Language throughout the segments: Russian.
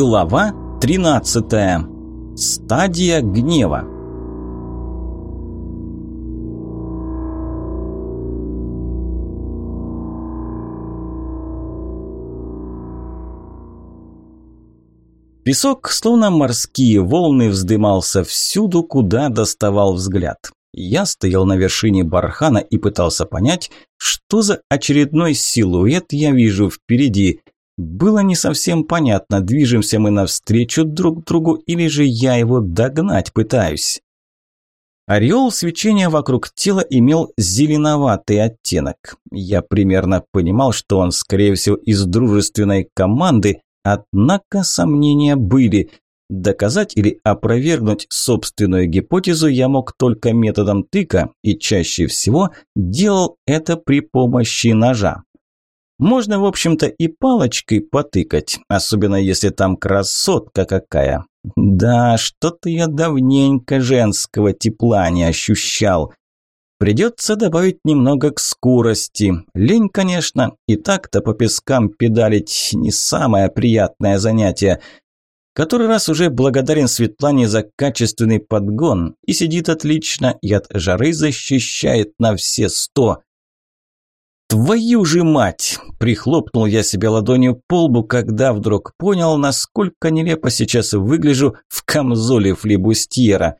Глава 13. Стадия гнева. Песок, словно морские волны, вздымался всюду, куда доставал взгляд. Я стоял на вершине бархана и пытался понять, что за очередной силуэт я вижу впереди. Было не совсем понятно, движемся мы навстречу друг другу или же я его догнать пытаюсь. Ореол свечения вокруг тела имел зеленоватый оттенок. Я примерно понимал, что он, скорее всего, из дружественной команды, однако сомнения были. Доказать или опровергнуть собственную гипотезу я мог только методом тыка и чаще всего делал это при помощи ножа. Можно, в общем-то, и палочкой потыкать, особенно если там красотка какая. Да, что-то я давненько женского тепла не ощущал. Придется добавить немного к скорости. Лень, конечно, и так-то по пескам педалить не самое приятное занятие – Который раз уже благодарен Светлане за качественный подгон и сидит отлично, и от жары защищает на все сто. «Твою же мать!» – прихлопнул я себя ладонью по лбу, когда вдруг понял, насколько нелепо сейчас выгляжу в камзоле флебустьера.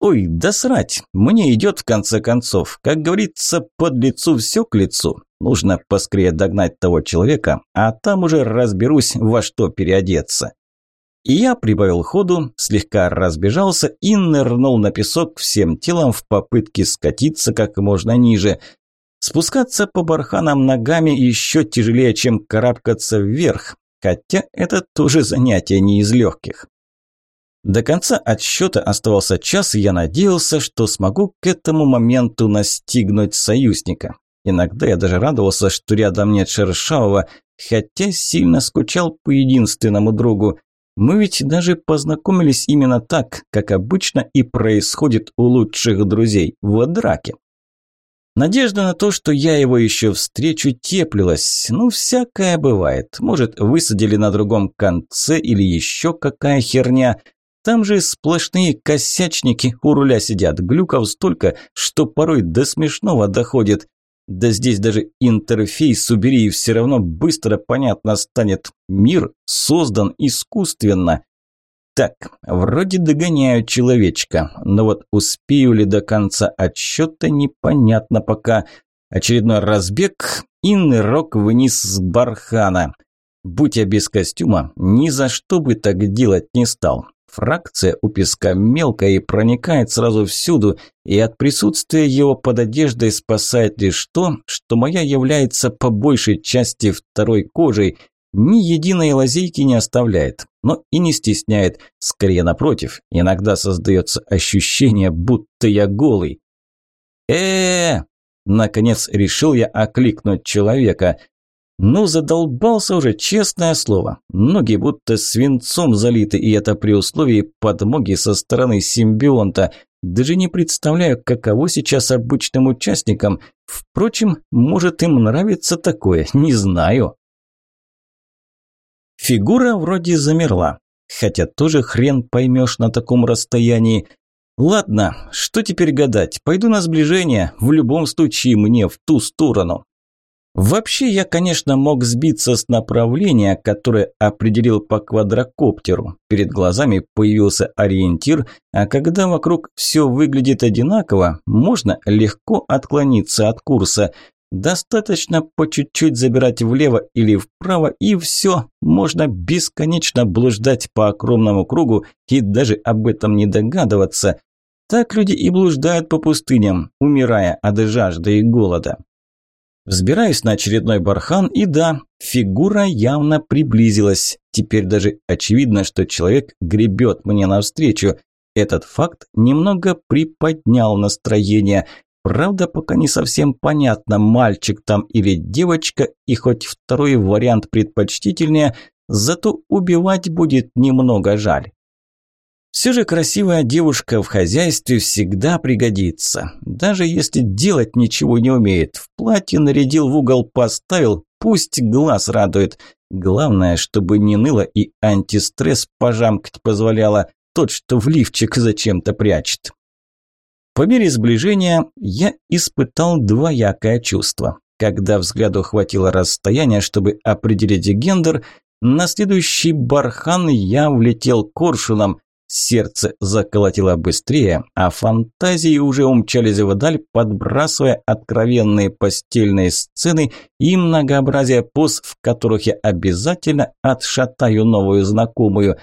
«Ой, да срать! Мне идет в конце концов. Как говорится, под лицу все к лицу. Нужно поскорее догнать того человека, а там уже разберусь, во что переодеться». И я прибавил ходу, слегка разбежался и нырнул на песок всем телом в попытке скатиться как можно ниже. Спускаться по барханам ногами еще тяжелее, чем карабкаться вверх, хотя это тоже занятие не из легких. До конца отсчета оставался час, и я надеялся, что смогу к этому моменту настигнуть союзника. Иногда я даже радовался, что рядом нет Шершавого, хотя сильно скучал по единственному другу. Мы ведь даже познакомились именно так, как обычно и происходит у лучших друзей, в драке. Надежда на то, что я его еще встречу, теплилась. Ну, всякое бывает. Может, высадили на другом конце или еще какая херня. Там же сплошные косячники у руля сидят, глюков столько, что порой до смешного доходит. Да здесь даже интерфейс убери, и все равно быстро понятно станет. Мир создан искусственно. Так, вроде догоняю человечка, но вот успею ли до конца отсчета, непонятно пока. Очередной разбег и нырок вниз с бархана. Будь я без костюма, ни за что бы так делать не стал. Фракция у песка мелкая и проникает сразу всюду, и от присутствия его под одеждой спасает лишь то, что моя является по большей части второй кожей, ни единой лазейки не оставляет, но и не стесняет, скорее напротив, иногда создается ощущение, будто я голый. э, -э, Наконец решил я окликнуть человека – ну, задолбался уже, честное слово. Ноги будто свинцом залиты, и это при условии подмоги со стороны симбионта. Даже не представляю, каково сейчас обычным участникам. Впрочем, может им нравится такое, не знаю. Фигура вроде замерла. Хотя тоже хрен поймешь на таком расстоянии. Ладно, что теперь гадать? Пойду на сближение. В любом случае мне в ту сторону. Вообще, я, конечно, мог сбиться с направления, которое определил по квадрокоптеру. Перед глазами появился ориентир, а когда вокруг все выглядит одинаково, можно легко отклониться от курса. Достаточно по чуть-чуть забирать влево или вправо, и все, можно бесконечно блуждать по огромному кругу и даже об этом не догадываться. Так люди и блуждают по пустыням, умирая от жажды и голода. Взбираюсь на очередной бархан, и да, фигура явно приблизилась. Теперь даже очевидно, что человек гребет мне навстречу. Этот факт немного приподнял настроение. Правда, пока не совсем понятно, мальчик там или девочка, и хоть второй вариант предпочтительнее, зато убивать будет немного жаль. Все же красивая девушка в хозяйстве всегда пригодится. Даже если делать ничего не умеет. В платье нарядил, в угол поставил, пусть глаз радует. Главное, чтобы не ныло и антистресс пожамкать позволяло, тот, что в лифчик зачем-то прячет. По мере сближения я испытал двоякое чувство. Когда взгляду хватило расстояния, чтобы определить гендер, на следующий бархан я влетел коршуном. Сердце заколотило быстрее, а фантазии уже умчались вдаль, подбрасывая откровенные постельные сцены и многообразие поз, в которых я обязательно отшатаю новую знакомую.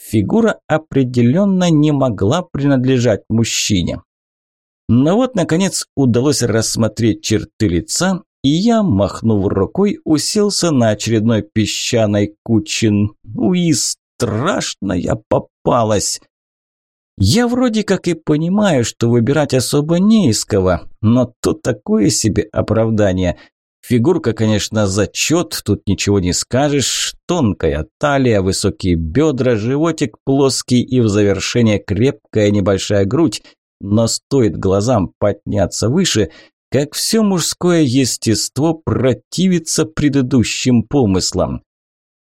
Фигура определенно не могла принадлежать мужчине. Но вот, наконец, удалось рассмотреть черты лица, и я, махнув рукой, уселся на очередной песчаной куче. Уи, страшная попалась! Я вроде как и понимаю, что выбирать особо не из кого, но то такое себе оправдание. Фигурка, конечно, зачет, тут ничего не скажешь. Тонкая талия, высокие бедра, животик плоский и в завершение крепкая небольшая грудь. Но стоит глазам подняться выше, как все мужское естество противится предыдущим помыслам.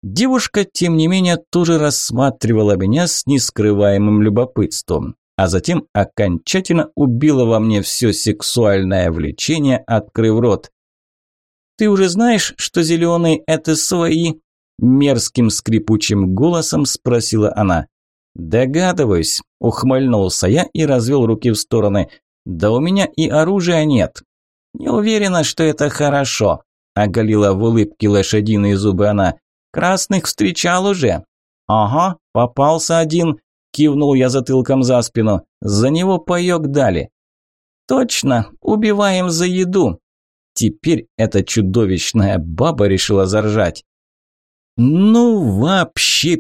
Девушка, тем не менее, тоже рассматривала меня с нескрываемым любопытством, а затем окончательно убила во мне все сексуальное влечение, открыв рот. «Ты уже знаешь, что зеленые – это свои?» Мерзким скрипучим голосом спросила она. «Догадываюсь», – ухмыльнулся я и развел руки в стороны. «Да у меня и оружия нет». «Не уверена, что это хорошо», – оголила в улыбке лошадиные зубы она. «Красных встречал уже». «Ага, попался один», – кивнул я затылком за спину. «За него паёк дали». «Точно, убиваем за еду». Теперь эта чудовищная баба решила заржать. «Ну, вообще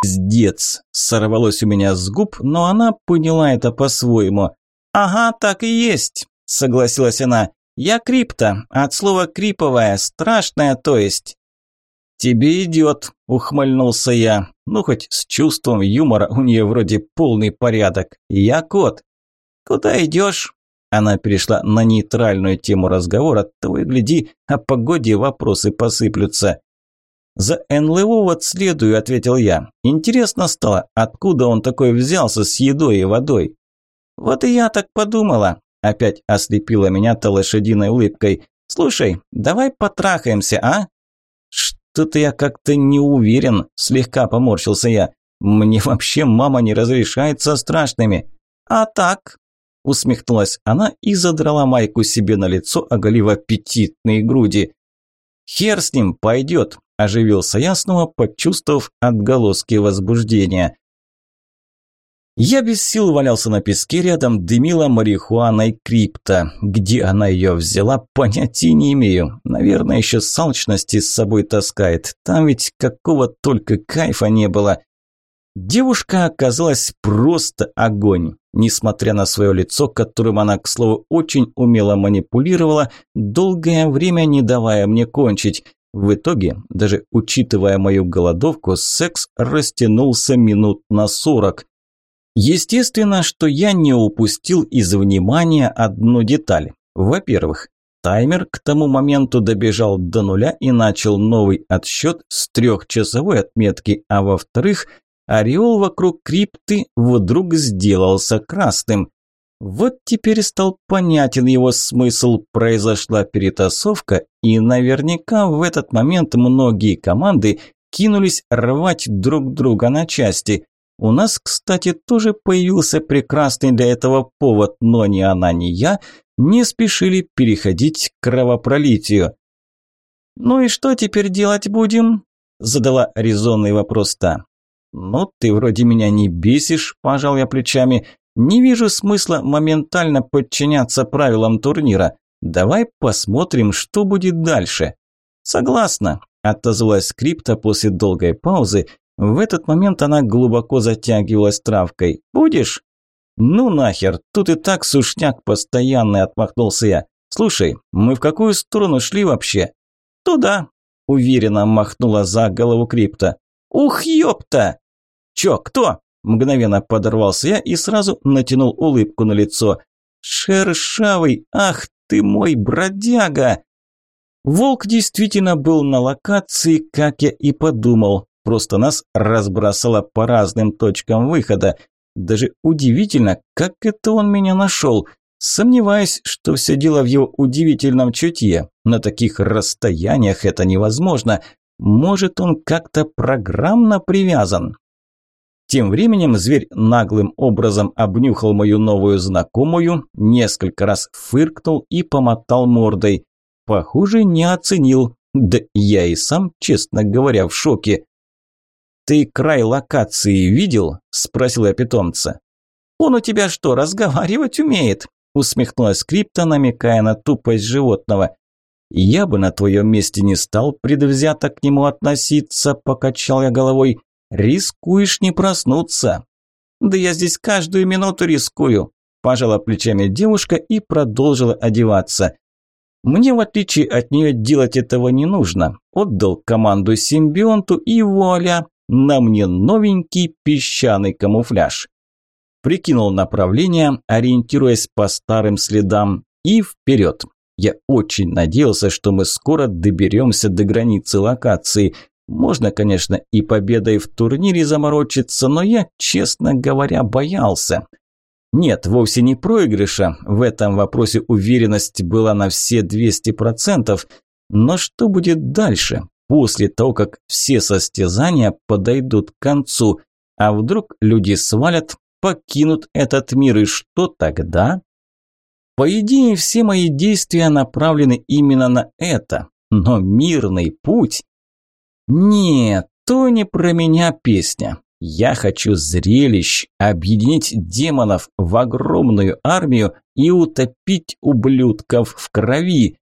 пиздец!» – сорвалось у меня с губ, но она поняла это по-своему. «Ага, так и есть», – согласилась она. «Я крипта, от слова криповая, страшная, то есть». «Тебе идет», – ухмыльнулся я. «Ну, хоть с чувством юмора у нее вроде полный порядок. Я кот». «Куда идешь?» Она перешла на нейтральную тему разговора, того и гляди, о погоде вопросы посыплются. «За НЛО вот следую», – ответил я. «Интересно стало, откуда он такой взялся с едой и водой?» «Вот и я так подумала», – опять ослепила меня-то лошадиной улыбкой. «Слушай, давай потрахаемся, а?» «Что-то я как-то не уверен», – слегка поморщился я. «Мне вообще мама не разрешает со страшными». «А так?» – усмехнулась она и задрала майку себе на лицо, оголив аппетитные груди. «Хер с ним, пойдет», – оживился я, снова почувствовав отголоски возбуждения. Я без сил валялся на песке рядом, дымила марихуаной крипта. Где она ее взяла, понятия не имею. Наверное, еще с алчности с собой таскает. Там ведь какого только кайфа не было. Девушка оказалась просто огонь. Несмотря на свое лицо, которым она, к слову, очень умело манипулировала, долгое время не давая мне кончить. В итоге, даже учитывая мою голодовку, секс растянулся минут на сорок. Естественно, что я не упустил из внимания одну деталь. Во-первых, таймер к тому моменту добежал до нуля и начал новый отсчет с трехчасовой отметки, а во-вторых, ореол вокруг крипты вдруг сделался красным. Вот теперь стал понятен его смысл, произошла перетасовка, и наверняка в этот момент многие команды кинулись рвать друг друга на части. У нас, кстати, тоже появился прекрасный для этого повод, но ни она, ни я не спешили переходить к кровопролитию. «Ну и что теперь делать будем?» – задала резонный вопрос та. «Ну, ты вроде меня не бесишь», – пожал я плечами. «Не вижу смысла моментально подчиняться правилам турнира. Давай посмотрим, что будет дальше». «Согласна», – отозвалась скрипта после долгой паузы в этот момент она глубоко затягивалась травкой. «Будешь?» «Ну нахер, тут и так сушняк постоянный», – отмахнулся я. «Слушай, мы в какую сторону шли вообще?» «Туда», – уверенно махнула за голову крипта. «Ух, ёпта!» «Чё, кто?» – мгновенно подорвался я и сразу натянул улыбку на лицо. «Шершавый, ах ты мой бродяга!» Волк действительно был на локации, как я и подумал. Просто нас разбросало по разным точкам выхода. Даже удивительно, как это он меня нашел. Сомневаюсь, что все дело в его удивительном чутье. На таких расстояниях это невозможно. Может, он как-то программно привязан? Тем временем зверь наглым образом обнюхал мою новую знакомую, несколько раз фыркнул и помотал мордой. Похоже, не оценил. Да я и сам, честно говоря, в шоке. «Ты край локации видел?» – спросил я питомца. «Он у тебя что, разговаривать умеет?» – усмехнулась Крипта, намекая на тупость животного. «Я бы на твоем месте не стал предвзято к нему относиться», – покачал я головой. «Рискуешь не проснуться». «Да я здесь каждую минуту рискую», – пожала плечами девушка и продолжила одеваться. Мне, в отличие от нее, делать этого не нужно. Отдал команду симбионту и вуаля, на мне новенький песчаный камуфляж. Прикинул направление, ориентируясь по старым следам, и вперед. Я очень надеялся, что мы скоро доберемся до границы локации. Можно, конечно, и победой в турнире заморочиться, но я, честно говоря, боялся. Нет, вовсе не проигрыша. В этом вопросе уверенность была на все 200%. Но что будет дальше, после того, как все состязания подойдут к концу? А вдруг люди свалят, покинут этот мир, и что тогда? По идее, все мои действия направлены именно на это. Но мирный путь... Нет, то не про меня песня. Я хочу зрелищ, объединить демонов в огромную армию и утопить ублюдков в крови.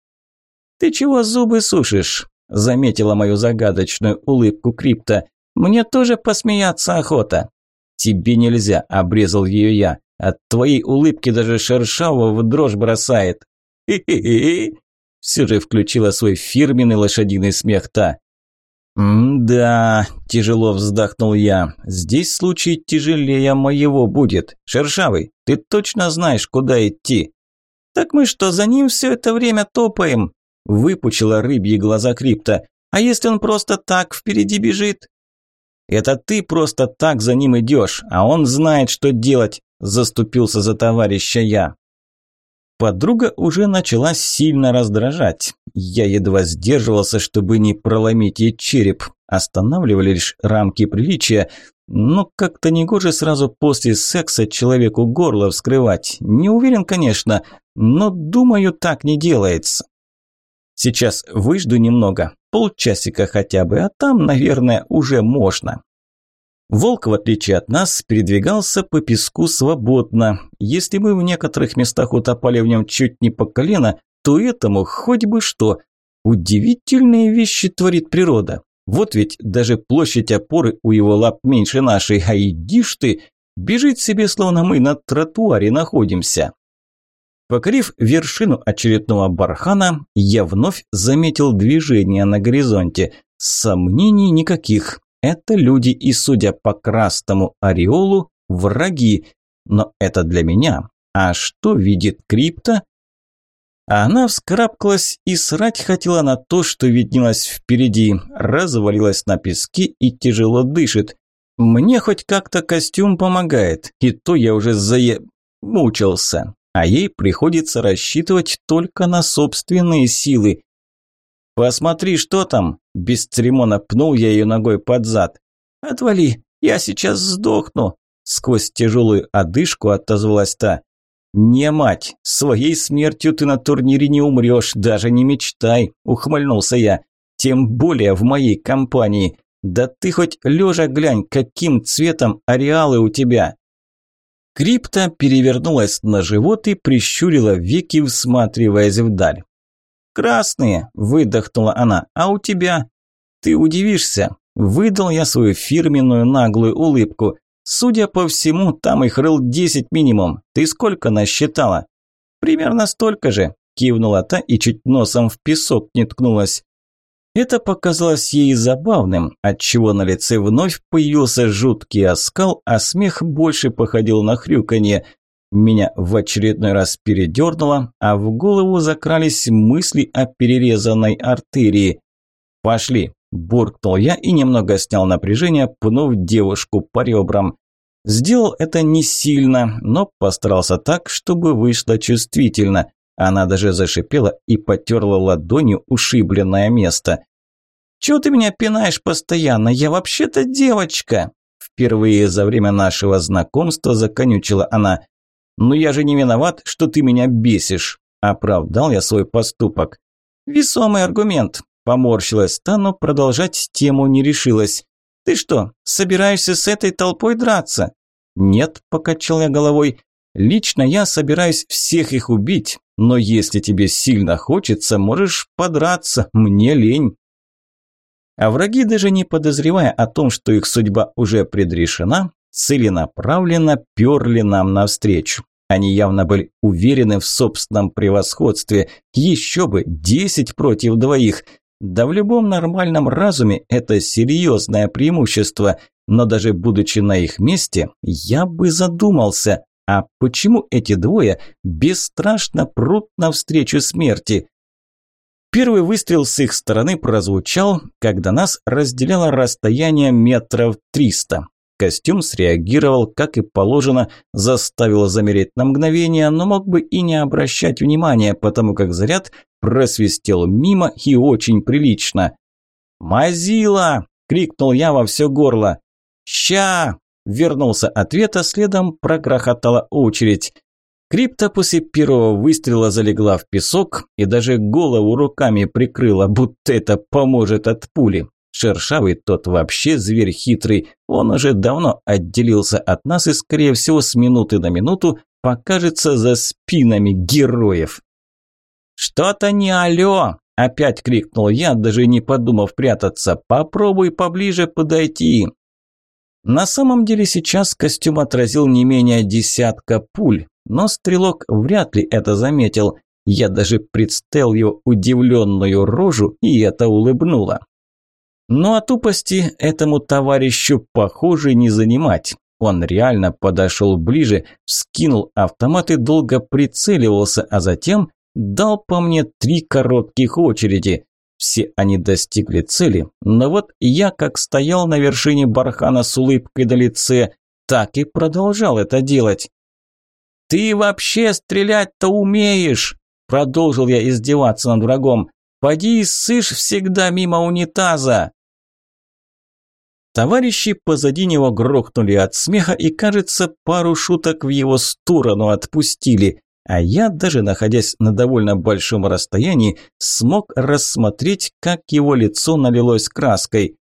Ты чего зубы сушишь? Заметила мою загадочную улыбку Крипта. Мне тоже посмеяться охота. Тебе нельзя, обрезал ее я. От твоей улыбки даже шершавого в дрожь бросает. Хе-хе-хе. Все же включила свой фирменный лошадиный смех та. «Да», – тяжело вздохнул я, – «здесь случай тяжелее моего будет. Шершавый, ты точно знаешь, куда идти?» «Так мы что, за ним все это время топаем?» – выпучила рыбьи глаза Крипта. «А если он просто так впереди бежит?» «Это ты просто так за ним идешь, а он знает, что делать», – заступился за товарища я. Подруга уже начала сильно раздражать. Я едва сдерживался, чтобы не проломить ей череп. Останавливали лишь рамки приличия. Но как-то негоже сразу после секса человеку горло вскрывать. Не уверен, конечно, но думаю, так не делается. Сейчас выжду немного, полчасика хотя бы, а там, наверное, уже можно. Волк, в отличие от нас, передвигался по песку свободно. Если мы в некоторых местах утопали в нем чуть не по колено, то этому хоть бы что. Удивительные вещи творит природа. Вот ведь даже площадь опоры у его лап меньше нашей, а иди ж ты, бежит себе, словно мы на тротуаре находимся. Покорив вершину очередного бархана, я вновь заметил движение на горизонте. Сомнений никаких. Это люди и, судя по красному ореолу, враги. Но это для меня. А что видит крипта? Она вскарабкалась и срать хотела на то, что виднелось впереди, развалилась на песке и тяжело дышит. Мне хоть как-то костюм помогает, и то я уже зае... мучился, а ей приходится рассчитывать только на собственные силы. «Посмотри, что там!» – без церемона пнул я ее ногой под зад. «Отвали, я сейчас сдохну!» Сквозь тяжелую одышку отозвалась та. «Не, мать, своей смертью ты на турнире не умрешь, даже не мечтай», – ухмыльнулся я. «Тем более в моей компании. Да ты хоть лежа глянь, каким цветом ареалы у тебя!» Крипта перевернулась на живот и прищурила веки, всматриваясь вдаль. «Красные!» – выдохнула она. «А у тебя?» «Ты удивишься!» – выдал я свою фирменную наглую улыбку. «Судя по всему, там их рыл десять минимум. Ты сколько насчитала?» «Примерно столько же», – кивнула та и чуть носом в песок не ткнулась. Это показалось ей забавным, отчего на лице вновь появился жуткий оскал, а смех больше походил на хрюканье. Меня в очередной раз передернуло, а в голову закрались мысли о перерезанной артерии. «Пошли!» – буркнул я и немного снял напряжение, пнув девушку по ребрам. Сделал это не сильно, но постарался так, чтобы вышло чувствительно. Она даже зашипела и потерла ладонью ушибленное место. «Чего ты меня пинаешь постоянно? Я вообще-то девочка!» Впервые за время нашего знакомства законючила она. «Ну я же не виноват, что ты меня бесишь!» Оправдал я свой поступок. «Весомый аргумент!» Поморщилась та, но продолжать тему не решилась. «Ты что, собираешься с этой толпой драться?» «Нет», – покачал я головой. «Лично я собираюсь всех их убить, но если тебе сильно хочется, можешь подраться, мне лень». А враги, даже не подозревая о том, что их судьба уже предрешена, целенаправленно перли нам навстречу. Они явно были уверены в собственном превосходстве. Еще бы, десять против двоих. Да в любом нормальном разуме это серьезное преимущество. Но даже будучи на их месте, я бы задумался, а почему эти двое бесстрашно прут навстречу смерти? Первый выстрел с их стороны прозвучал, когда нас разделяло расстояние метров триста. Костюм среагировал, как и положено, заставил замереть на мгновение, но мог бы и не обращать внимания, потому как заряд просвистел мимо и очень прилично. «Мазила!» – крикнул я во все горло. «Ща!» – вернулся ответ, а следом прогрохотала очередь. Крипта после первого выстрела залегла в песок и даже голову руками прикрыла, будто это поможет от пули. Шершавый тот вообще зверь хитрый, он уже давно отделился от нас и, скорее всего, с минуты на минуту покажется за спинами героев. «Что-то не алё!» – опять крикнул я, даже не подумав прятаться. «Попробуй поближе подойти!» На самом деле сейчас костюм отразил не менее десятка пуль, но стрелок вряд ли это заметил. Я даже представил его удивленную рожу, и это улыбнуло. Но о тупости этому товарищу, похоже, не занимать. Он реально подошел ближе, вскинул автомат и долго прицеливался, а затем дал по мне три коротких очереди. Все они достигли цели, но вот я, как стоял на вершине бархана с улыбкой на лице, так и продолжал это делать. «Ты вообще стрелять-то умеешь?» Продолжил я издеваться над врагом. «Поди и сышь всегда мимо унитаза!» Товарищи позади него грохнули от смеха и, кажется, пару шуток в его сторону отпустили. А я, даже находясь на довольно большом расстоянии, смог рассмотреть, как его лицо налилось краской.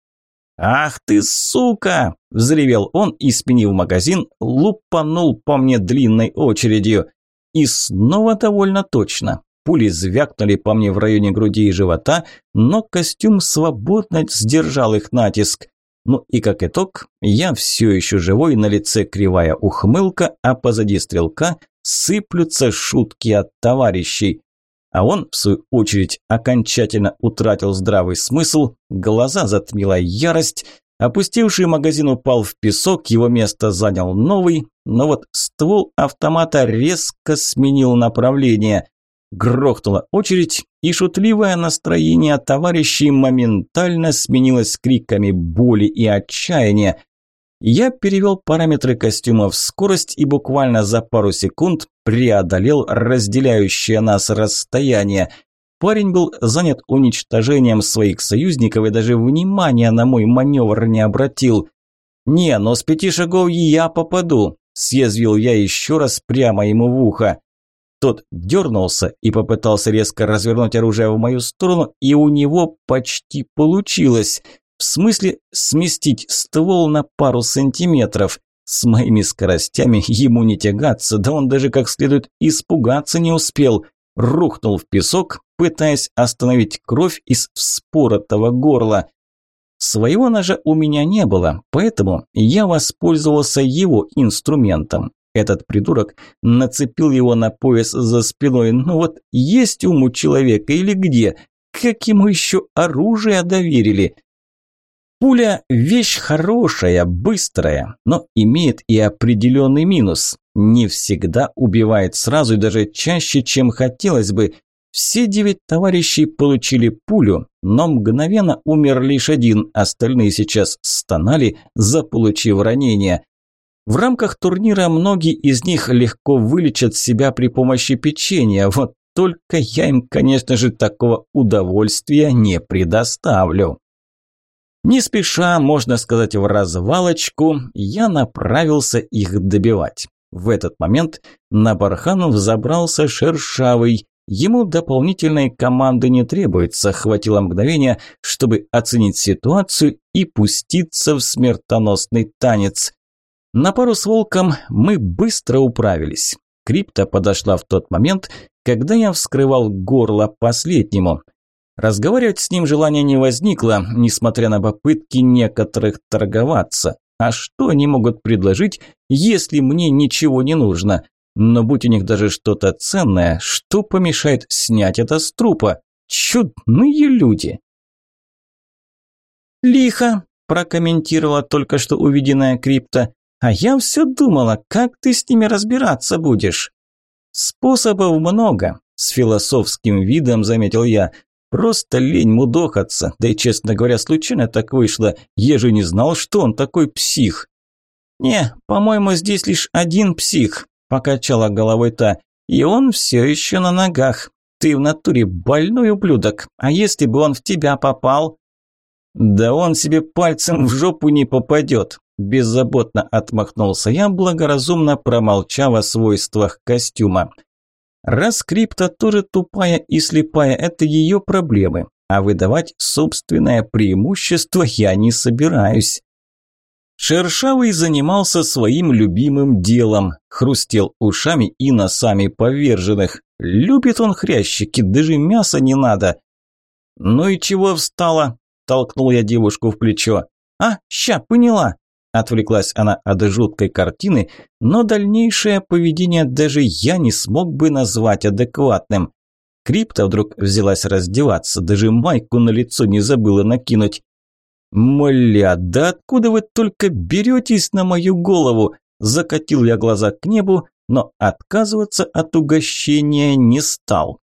«Ах ты, сука!» – взревел он и, сменив магазин, лупанул по мне длинной очередью. И снова довольно точно. Пули звякнули по мне в районе груди и живота, но костюм свободно сдержал их натиск. Ну и как итог, я все еще живой, на лице кривая ухмылка, а позади стрелка сыплются шутки от товарищей. А он, в свою очередь, окончательно утратил здравый смысл, глаза затмила ярость, опустивший магазин упал в песок, его место занял новый, но вот ствол автомата резко сменил направление. Грохнула очередь, и шутливое настроение товарищей моментально сменилось криками боли и отчаяния. Я перевел параметры костюма в скорость и буквально за пару секунд преодолел разделяющее нас расстояние. Парень был занят уничтожением своих союзников и даже внимания на мой маневр не обратил. «Не, но с пяти шагов я попаду», – съязвил я еще раз прямо ему в ухо. Тот дернулся и попытался резко развернуть оружие в мою сторону, и у него почти получилось. В смысле сместить ствол на пару сантиметров. С моими скоростями ему не тягаться, да он даже как следует испугаться не успел. Рухнул в песок, пытаясь остановить кровь из вспоротого горла. Своего ножа у меня не было, поэтому я воспользовался его инструментом. Этот придурок нацепил его на пояс за спиной. Ну вот есть ум у человека или где? Как ему еще оружие доверили? Пуля – вещь хорошая, быстрая, но имеет и определенный минус. Не всегда убивает сразу и даже чаще, чем хотелось бы. Все девять товарищей получили пулю, но мгновенно умер лишь один, остальные сейчас стонали, заполучив ранения. В рамках турнира многие из них легко вылечат себя при помощи печенья, вот только я им, конечно же, такого удовольствия не предоставлю. Не спеша, можно сказать, в развалочку, я направился их добивать. В этот момент на бархан взобрался шершавый. Ему дополнительной команды не требуется, хватило мгновения, чтобы оценить ситуацию и пуститься в смертоносный танец. На пару с волком мы быстро управились. Крипта подошла в тот момент, когда я вскрывал горло последнему – Разговаривать с ним желания не возникло, несмотря на попытки некоторых торговаться. А что они могут предложить, если мне ничего не нужно? Но будь у них даже что-то ценное, что помешает снять это с трупа? Чудные люди! «Лихо», – прокомментировала только что увиденная крипта. «А я все думала, как ты с ними разбираться будешь?» «Способов много», – с философским видом заметил я. Просто лень мудохаться, да и, честно говоря, случайно так вышло, я же не знал, что он такой псих. «Не, по-моему, здесь лишь один псих», – покачала головой та, – «и он все еще на ногах. Ты в натуре больной ублюдок, а если бы он в тебя попал?» «Да он себе пальцем в жопу не попадет», – беззаботно отмахнулся я, благоразумно промолчав о свойствах костюма. Раз крипта тоже тупая и слепая, это ее проблемы, а выдавать собственное преимущество я не собираюсь. Шершавый занимался своим любимым делом, хрустел ушами и носами поверженных. Любит он хрящики, даже мяса не надо. «Ну и чего встала?» – толкнул я девушку в плечо. «А, ща, поняла!» Отвлеклась она от жуткой картины, но дальнейшее поведение даже я не смог бы назвать адекватным. Крипта вдруг взялась раздеваться, даже майку на лицо не забыла накинуть. «Мля, да откуда вы только беретесь на мою голову?» Закатил я глаза к небу, но отказываться от угощения не стал.